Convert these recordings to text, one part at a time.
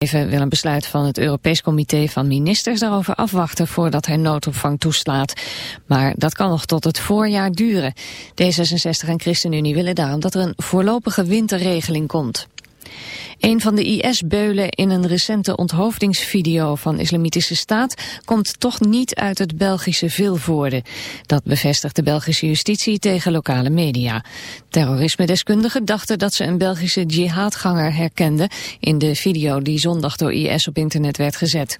Even wil een besluit van het Europees Comité van Ministers daarover afwachten voordat hij noodopvang toeslaat. Maar dat kan nog tot het voorjaar duren. D66 en ChristenUnie willen daarom dat er een voorlopige winterregeling komt. Een van de IS-beulen in een recente onthoofdingsvideo van Islamitische Staat komt toch niet uit het Belgische Vilvoorde. Dat bevestigt de Belgische justitie tegen lokale media. Terrorisme-deskundigen dachten dat ze een Belgische jihadganger herkenden in de video die zondag door IS op internet werd gezet.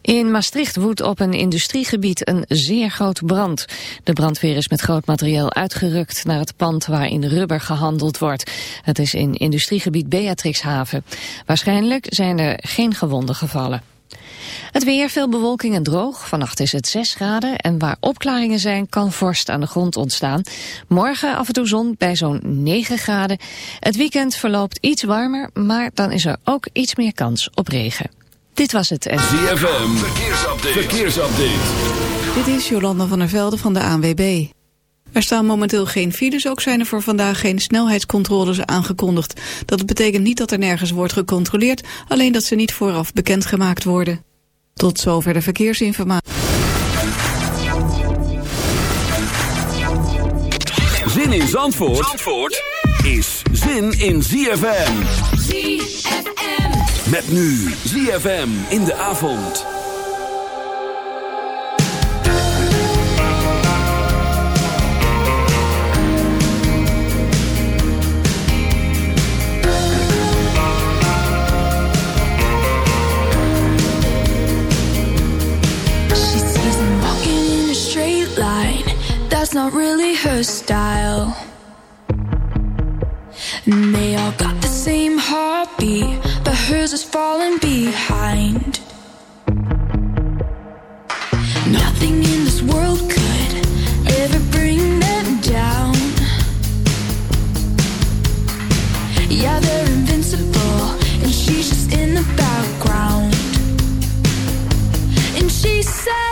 In Maastricht woedt op een industriegebied een zeer grote brand. De brandweer is met groot materiaal uitgerukt naar het pand waarin rubber gehandeld wordt. Het is in industriegebied Beatrixhaven. Waarschijnlijk zijn er geen gewonden gevallen. Het weer, veel bewolking en droog. Vannacht is het 6 graden en waar opklaringen zijn kan vorst aan de grond ontstaan. Morgen af en toe zon bij zo'n 9 graden. Het weekend verloopt iets warmer, maar dan is er ook iets meer kans op regen. Dit was het. ZFM, verkeersupdate. verkeersupdate. Dit is Jolanda van der Velde van de ANWB. Er staan momenteel geen files, ook zijn er voor vandaag geen snelheidscontroles aangekondigd. Dat betekent niet dat er nergens wordt gecontroleerd, alleen dat ze niet vooraf bekendgemaakt worden. Tot zover de verkeersinformatie. Zin in Zandvoort, Zandvoort is zin in ZFM. ZFM. Met nu ZFM in de avond. She sees him walking in a straight line. That's not really her style. And they all got the same heartbeat, but hers is falling behind. Nothing in this world could ever bring them down. Yeah, they're invincible, and she's just in the background. And she says,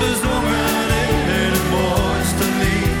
Bezongen in het mooiste lied.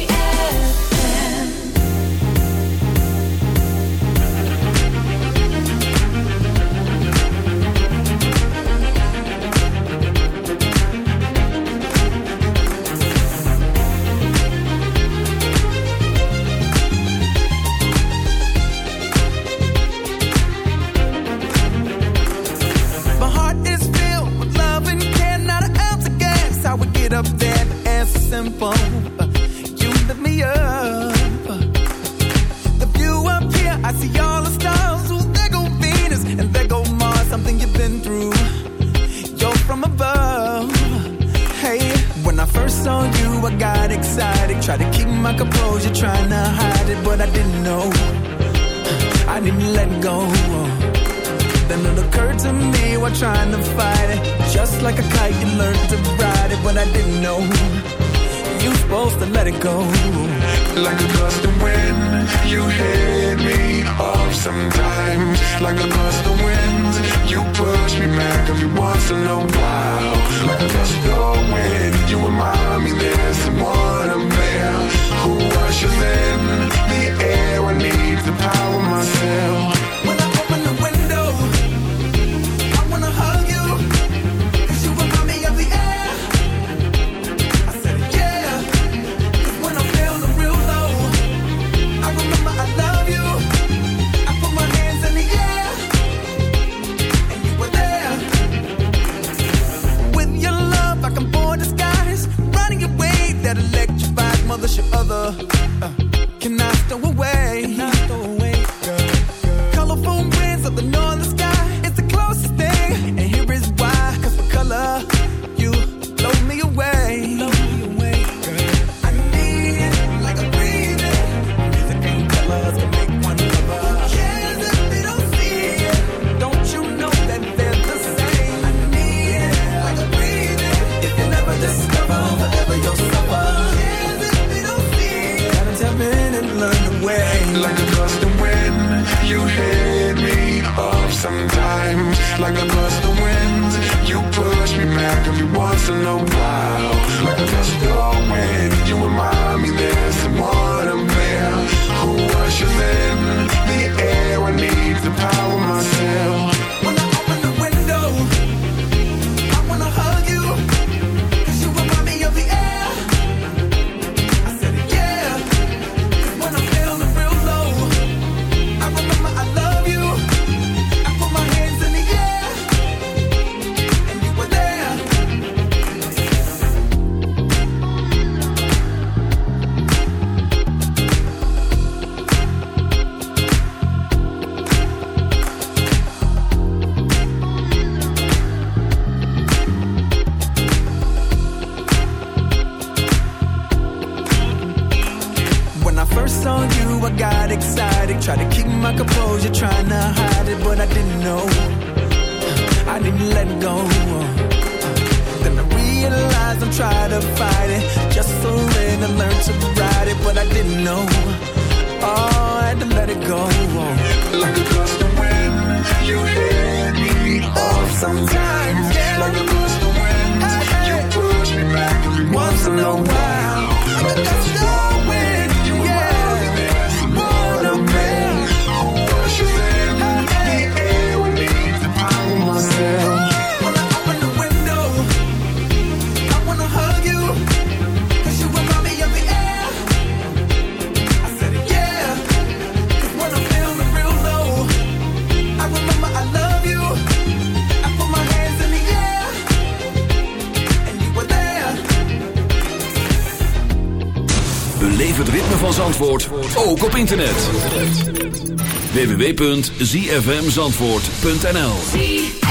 was you trying to hide it, but I didn't know. I didn't let go. Then it occurred to me while trying to fight it. Just like a kite, you learned to ride it, but I didn't know. You're supposed to let it go. Like a gust of wind, you hit me off sometimes. Like a gust of wind you push me back every once in a while. Like let's go in You remind me there's someone I'm there Who rushes in The air. I need to power myself. other sometimes Like a gust of wind You push me back every once in a while Like a gust of wind You remind me there's more. www.zfmzandvoort.nl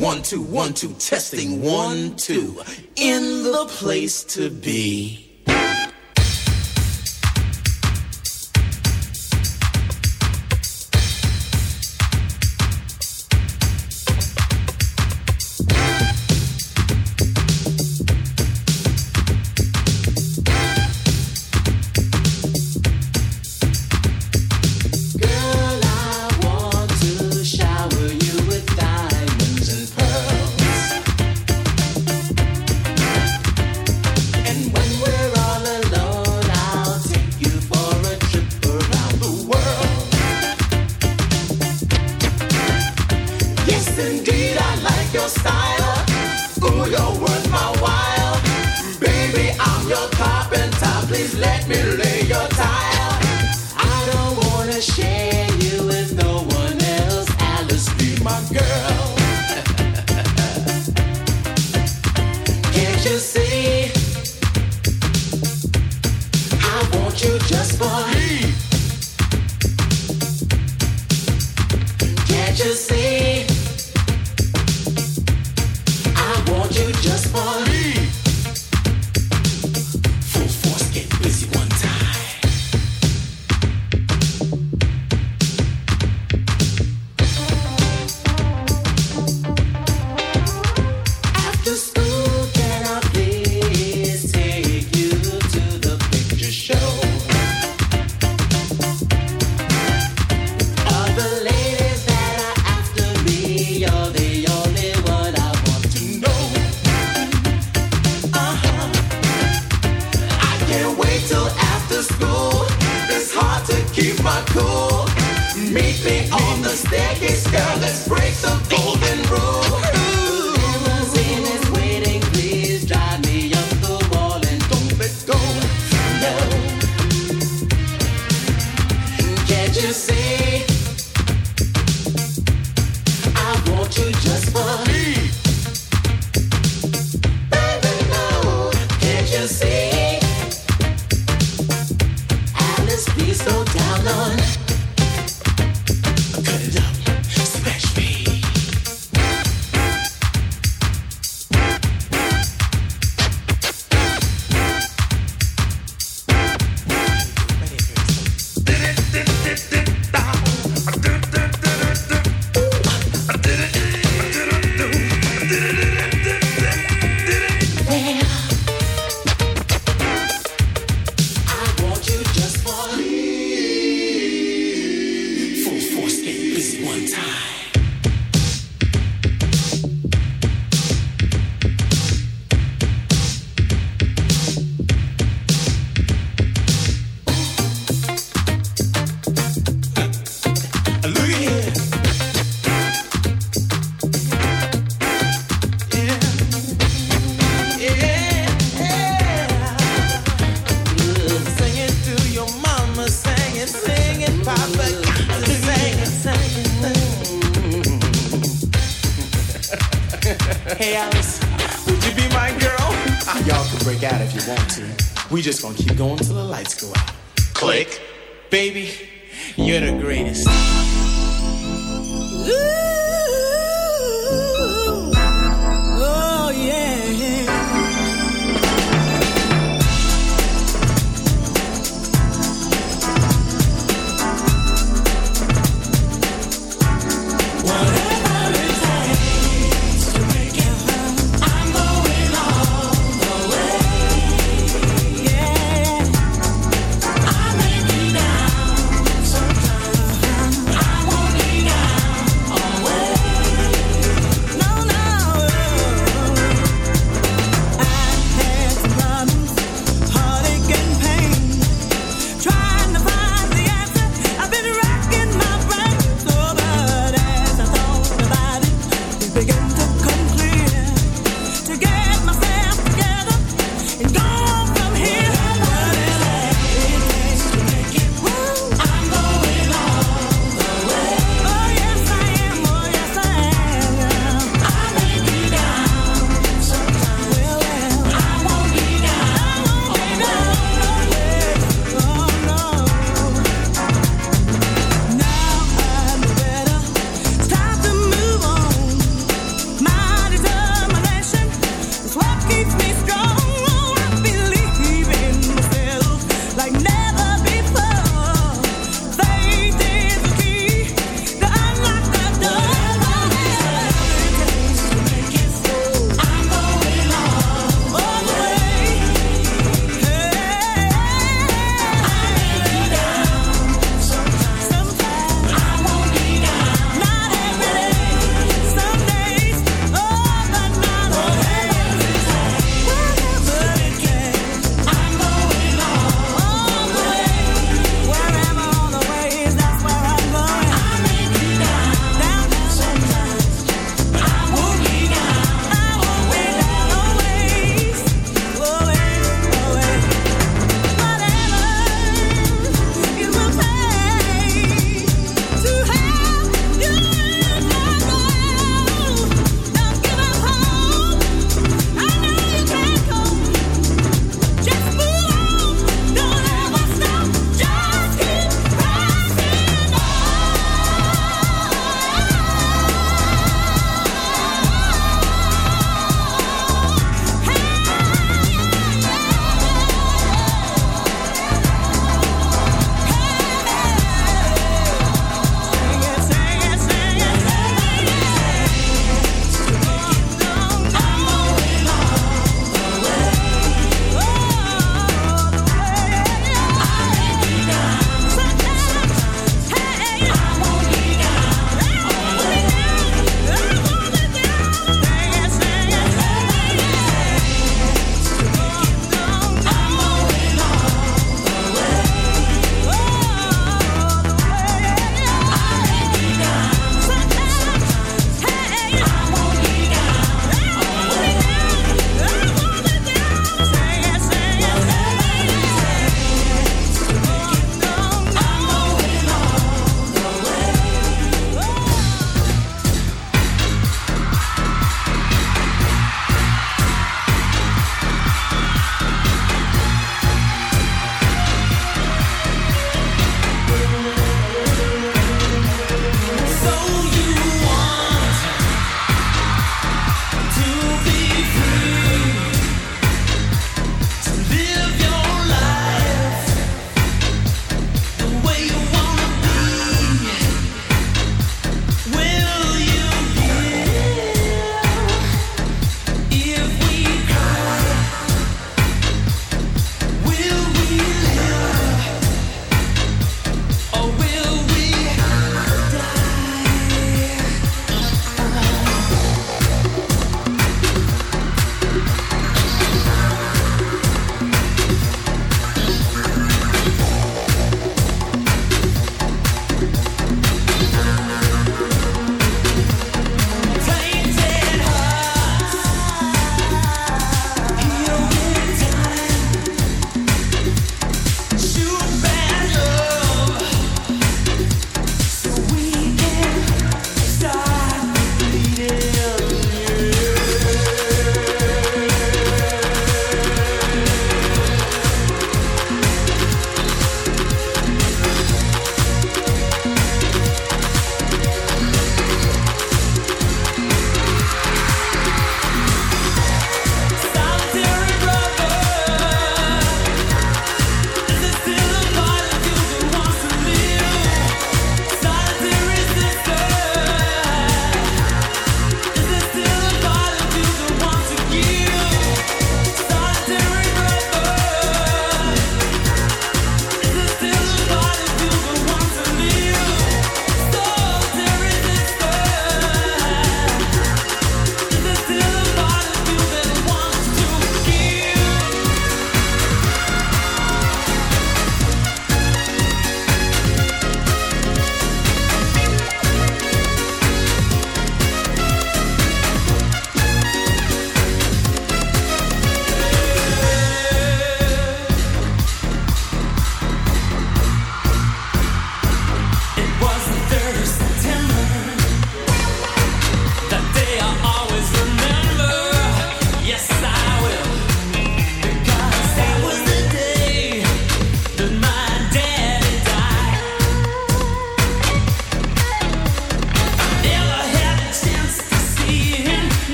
one two one two testing one two in the place to be. You just for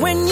when you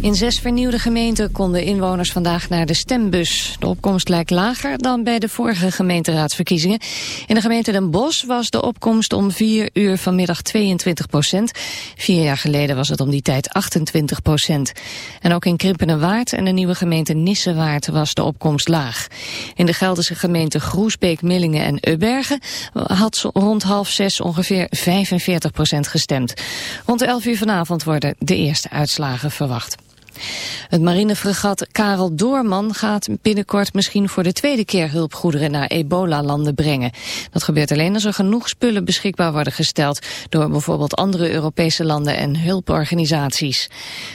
In zes vernieuwde gemeenten konden inwoners vandaag naar de stembus. De opkomst lijkt lager dan bij de vorige gemeenteraadsverkiezingen. In de gemeente Den Bosch was de opkomst om vier uur vanmiddag 22 procent. Vier jaar geleden was het om die tijd 28 procent. En ook in Krimpenenwaard en de nieuwe gemeente Nissewaard was de opkomst laag. In de Gelderse gemeente Groesbeek, Millingen en Ubbergen had rond half zes ongeveer 45 procent gestemd. Rond 11 uur vanavond worden de eerste uitslagen verwacht. Het marinefregat Karel Doorman gaat binnenkort misschien voor de tweede keer hulpgoederen naar ebola-landen brengen. Dat gebeurt alleen als er genoeg spullen beschikbaar worden gesteld door bijvoorbeeld andere Europese landen en hulporganisaties.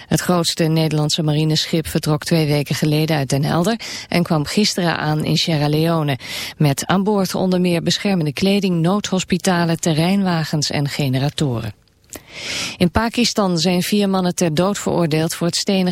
Het grootste Nederlandse marineschip vertrok twee weken geleden uit Den Helder en kwam gisteren aan in Sierra Leone. Met aan boord onder meer beschermende kleding, noodhospitalen, terreinwagens en generatoren. In Pakistan zijn vier mannen ter dood veroordeeld voor het stenigen